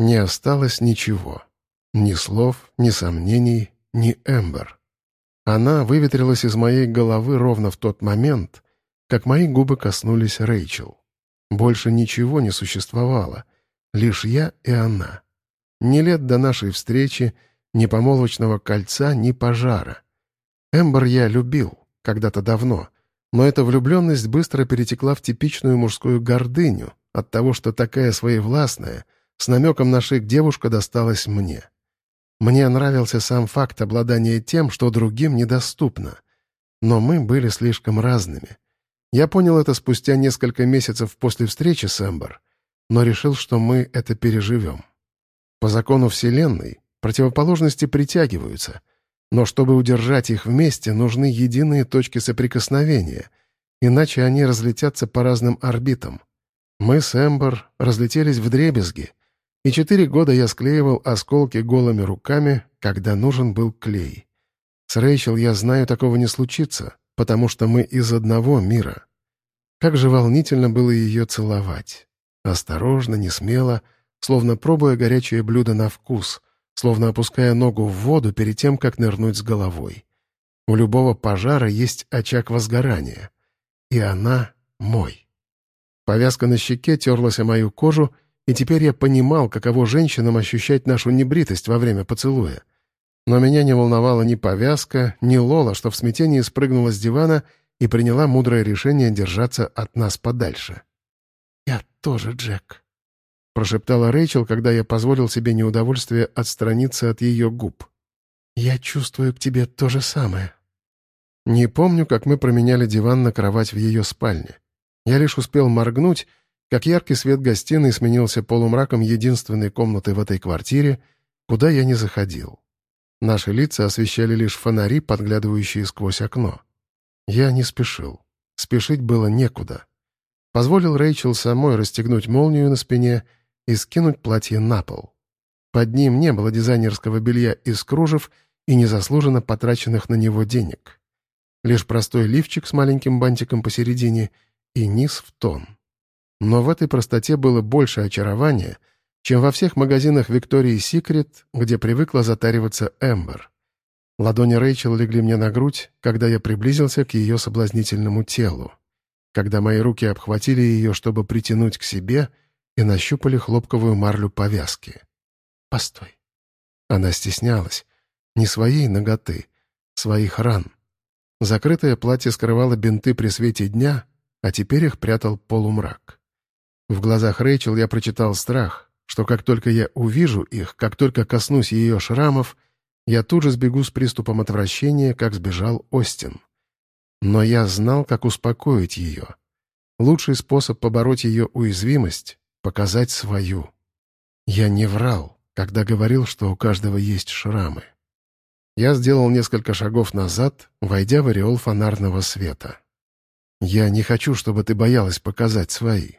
Не осталось ничего. Ни слов, ни сомнений, ни Эмбер. Она выветрилась из моей головы ровно в тот момент, как мои губы коснулись Рэйчел. Больше ничего не существовало, лишь я и она. Ни лет до нашей встречи, ни помолвочного кольца, ни пожара. Эмбер я любил, когда-то давно, но эта влюбленность быстро перетекла в типичную мужскую гордыню от того, что такая своевластная, с намеком на шик девушка досталась мне. Мне нравился сам факт обладания тем, что другим недоступно. Но мы были слишком разными. Я понял это спустя несколько месяцев после встречи с Эмбер, но решил, что мы это переживем. По закону Вселенной противоположности притягиваются, но чтобы удержать их вместе, нужны единые точки соприкосновения, иначе они разлетятся по разным орбитам. Мы с Эмбер разлетелись в дребезги — и четыре года я склеивал осколки голыми руками, когда нужен был клей. С Рэйчел я знаю, такого не случится, потому что мы из одного мира. Как же волнительно было ее целовать. Осторожно, не смело, словно пробуя горячее блюдо на вкус, словно опуская ногу в воду перед тем, как нырнуть с головой. У любого пожара есть очаг возгорания. И она мой. Повязка на щеке терлась о мою кожу, и теперь я понимал, каково женщинам ощущать нашу небритость во время поцелуя. Но меня не волновала ни повязка, ни Лола, что в смятении спрыгнула с дивана и приняла мудрое решение держаться от нас подальше. «Я тоже, Джек», — прошептала Рэйчел, когда я позволил себе неудовольствие отстраниться от ее губ. «Я чувствую к тебе то же самое». Не помню, как мы променяли диван на кровать в ее спальне. Я лишь успел моргнуть, как яркий свет гостиной сменился полумраком единственной комнаты в этой квартире, куда я не заходил. Наши лица освещали лишь фонари, подглядывающие сквозь окно. Я не спешил. Спешить было некуда. Позволил Рэйчел самой расстегнуть молнию на спине и скинуть платье на пол. Под ним не было дизайнерского белья из кружев и незаслуженно потраченных на него денег. Лишь простой лифчик с маленьким бантиком посередине и низ в тон. Но в этой простоте было больше очарования, чем во всех магазинах Виктории Секрет, где привыкла затариваться Эмбер. Ладони Рэйчел легли мне на грудь, когда я приблизился к ее соблазнительному телу. Когда мои руки обхватили ее, чтобы притянуть к себе, и нащупали хлопковую марлю повязки. «Постой». Она стеснялась. Не своей ноготы, своих ран. Закрытое платье скрывало бинты при свете дня, а теперь их прятал полумрак. В глазах Рэйчел я прочитал страх, что как только я увижу их, как только коснусь ее шрамов, я тут же сбегу с приступом отвращения, как сбежал Остин. Но я знал, как успокоить ее. Лучший способ побороть ее уязвимость — показать свою. Я не врал, когда говорил, что у каждого есть шрамы. Я сделал несколько шагов назад, войдя в ореол фонарного света. «Я не хочу, чтобы ты боялась показать свои.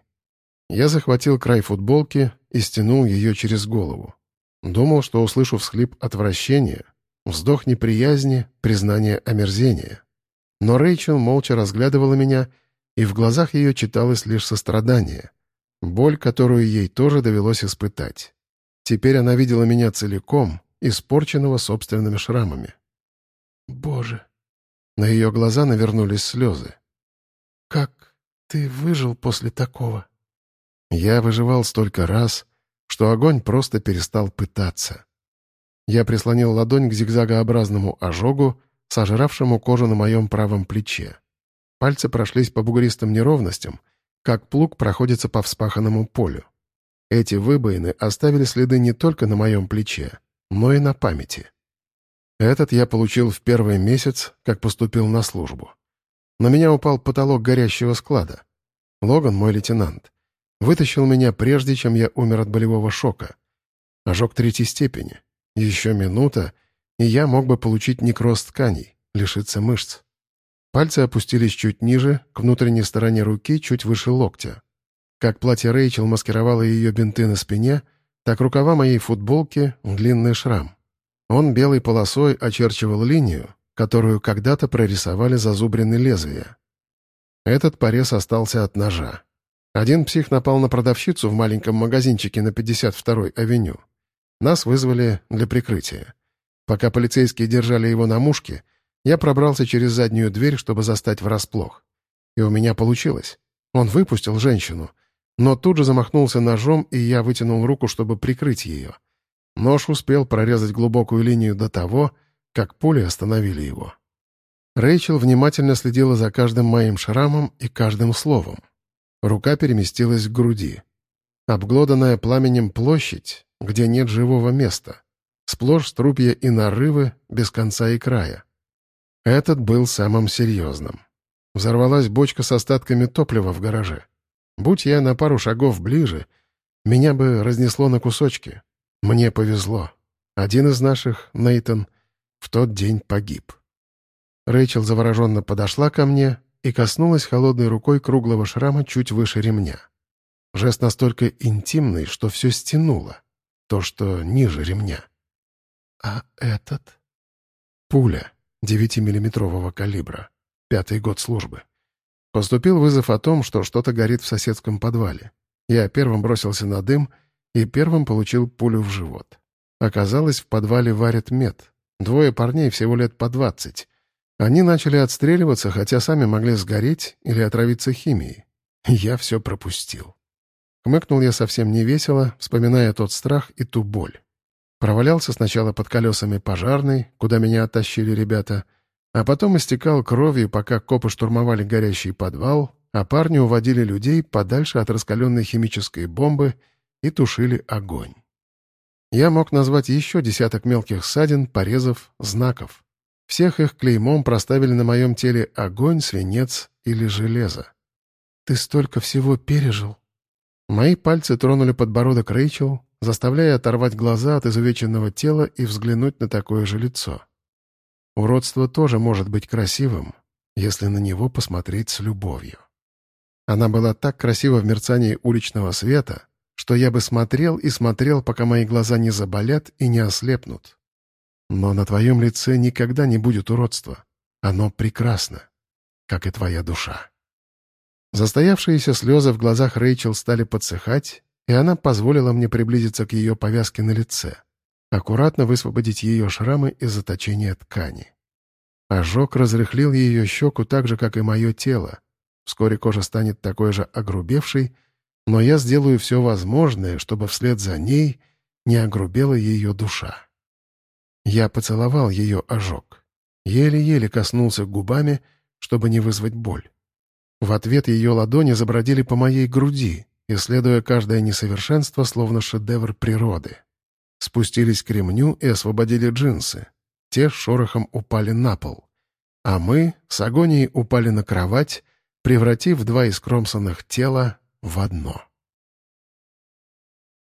Я захватил край футболки и стянул ее через голову. Думал, что услышу всхлип отвращения, вздох неприязни, признание омерзения. Но Рэйчел молча разглядывала меня, и в глазах ее читалось лишь сострадание, боль, которую ей тоже довелось испытать. Теперь она видела меня целиком, испорченного собственными шрамами. «Боже!» На ее глаза навернулись слезы. «Как ты выжил после такого?» Я выживал столько раз, что огонь просто перестал пытаться. Я прислонил ладонь к зигзагообразному ожогу, сожравшему кожу на моем правом плече. Пальцы прошлись по бугристым неровностям, как плуг проходится по вспаханному полю. Эти выбоины оставили следы не только на моем плече, но и на памяти. Этот я получил в первый месяц, как поступил на службу. На меня упал потолок горящего склада. Логан, мой лейтенант, Вытащил меня прежде, чем я умер от болевого шока. Ожог третьей степени. Еще минута, и я мог бы получить некроз тканей, лишиться мышц. Пальцы опустились чуть ниже, к внутренней стороне руки, чуть выше локтя. Как платье Рэйчел маскировало ее бинты на спине, так рукава моей футболки — длинный шрам. Он белой полосой очерчивал линию, которую когда-то прорисовали зазубрины лезвия. Этот порез остался от ножа. Один псих напал на продавщицу в маленьком магазинчике на 52-й авеню. Нас вызвали для прикрытия. Пока полицейские держали его на мушке, я пробрался через заднюю дверь, чтобы застать врасплох. И у меня получилось. Он выпустил женщину, но тут же замахнулся ножом, и я вытянул руку, чтобы прикрыть ее. Нож успел прорезать глубокую линию до того, как пули остановили его. Рэйчел внимательно следила за каждым моим шрамом и каждым словом. Рука переместилась к груди. Обглоданная пламенем площадь, где нет живого места. Сплошь струпья и нарывы, без конца и края. Этот был самым серьезным. Взорвалась бочка с остатками топлива в гараже. Будь я на пару шагов ближе, меня бы разнесло на кусочки. Мне повезло. Один из наших, Нейтон, в тот день погиб. Рэйчел завороженно подошла ко мне и коснулась холодной рукой круглого шрама чуть выше ремня. Жест настолько интимный, что все стянуло. То, что ниже ремня. А этот? Пуля девятимиллиметрового калибра. Пятый год службы. Поступил вызов о том, что что-то горит в соседском подвале. Я первым бросился на дым и первым получил пулю в живот. Оказалось, в подвале варят мед. Двое парней всего лет по двадцать. Они начали отстреливаться, хотя сами могли сгореть или отравиться химией. Я все пропустил. Хмыкнул я совсем невесело, вспоминая тот страх и ту боль. Провалялся сначала под колесами пожарной, куда меня оттащили ребята, а потом истекал кровью, пока копы штурмовали горящий подвал, а парни уводили людей подальше от раскаленной химической бомбы и тушили огонь. Я мог назвать еще десяток мелких ссадин, порезов, знаков. Всех их клеймом проставили на моем теле огонь, свинец или железо. «Ты столько всего пережил!» Мои пальцы тронули подбородок Рэйчел, заставляя оторвать глаза от изувеченного тела и взглянуть на такое же лицо. Уродство тоже может быть красивым, если на него посмотреть с любовью. Она была так красива в мерцании уличного света, что я бы смотрел и смотрел, пока мои глаза не заболят и не ослепнут. Но на твоем лице никогда не будет уродства. Оно прекрасно, как и твоя душа. Застоявшиеся слезы в глазах Рэйчел стали подсыхать, и она позволила мне приблизиться к ее повязке на лице, аккуратно высвободить ее шрамы из заточения ткани. Ожог разрыхлил ее щеку так же, как и мое тело. Вскоре кожа станет такой же огрубевшей, но я сделаю все возможное, чтобы вслед за ней не огрубела ее душа. Я поцеловал ее ожог. Еле-еле коснулся губами, чтобы не вызвать боль. В ответ ее ладони забродили по моей груди, исследуя каждое несовершенство, словно шедевр природы. Спустились к ремню и освободили джинсы. Те шорохом упали на пол. А мы с агонией упали на кровать, превратив два искромсанных тела в одно.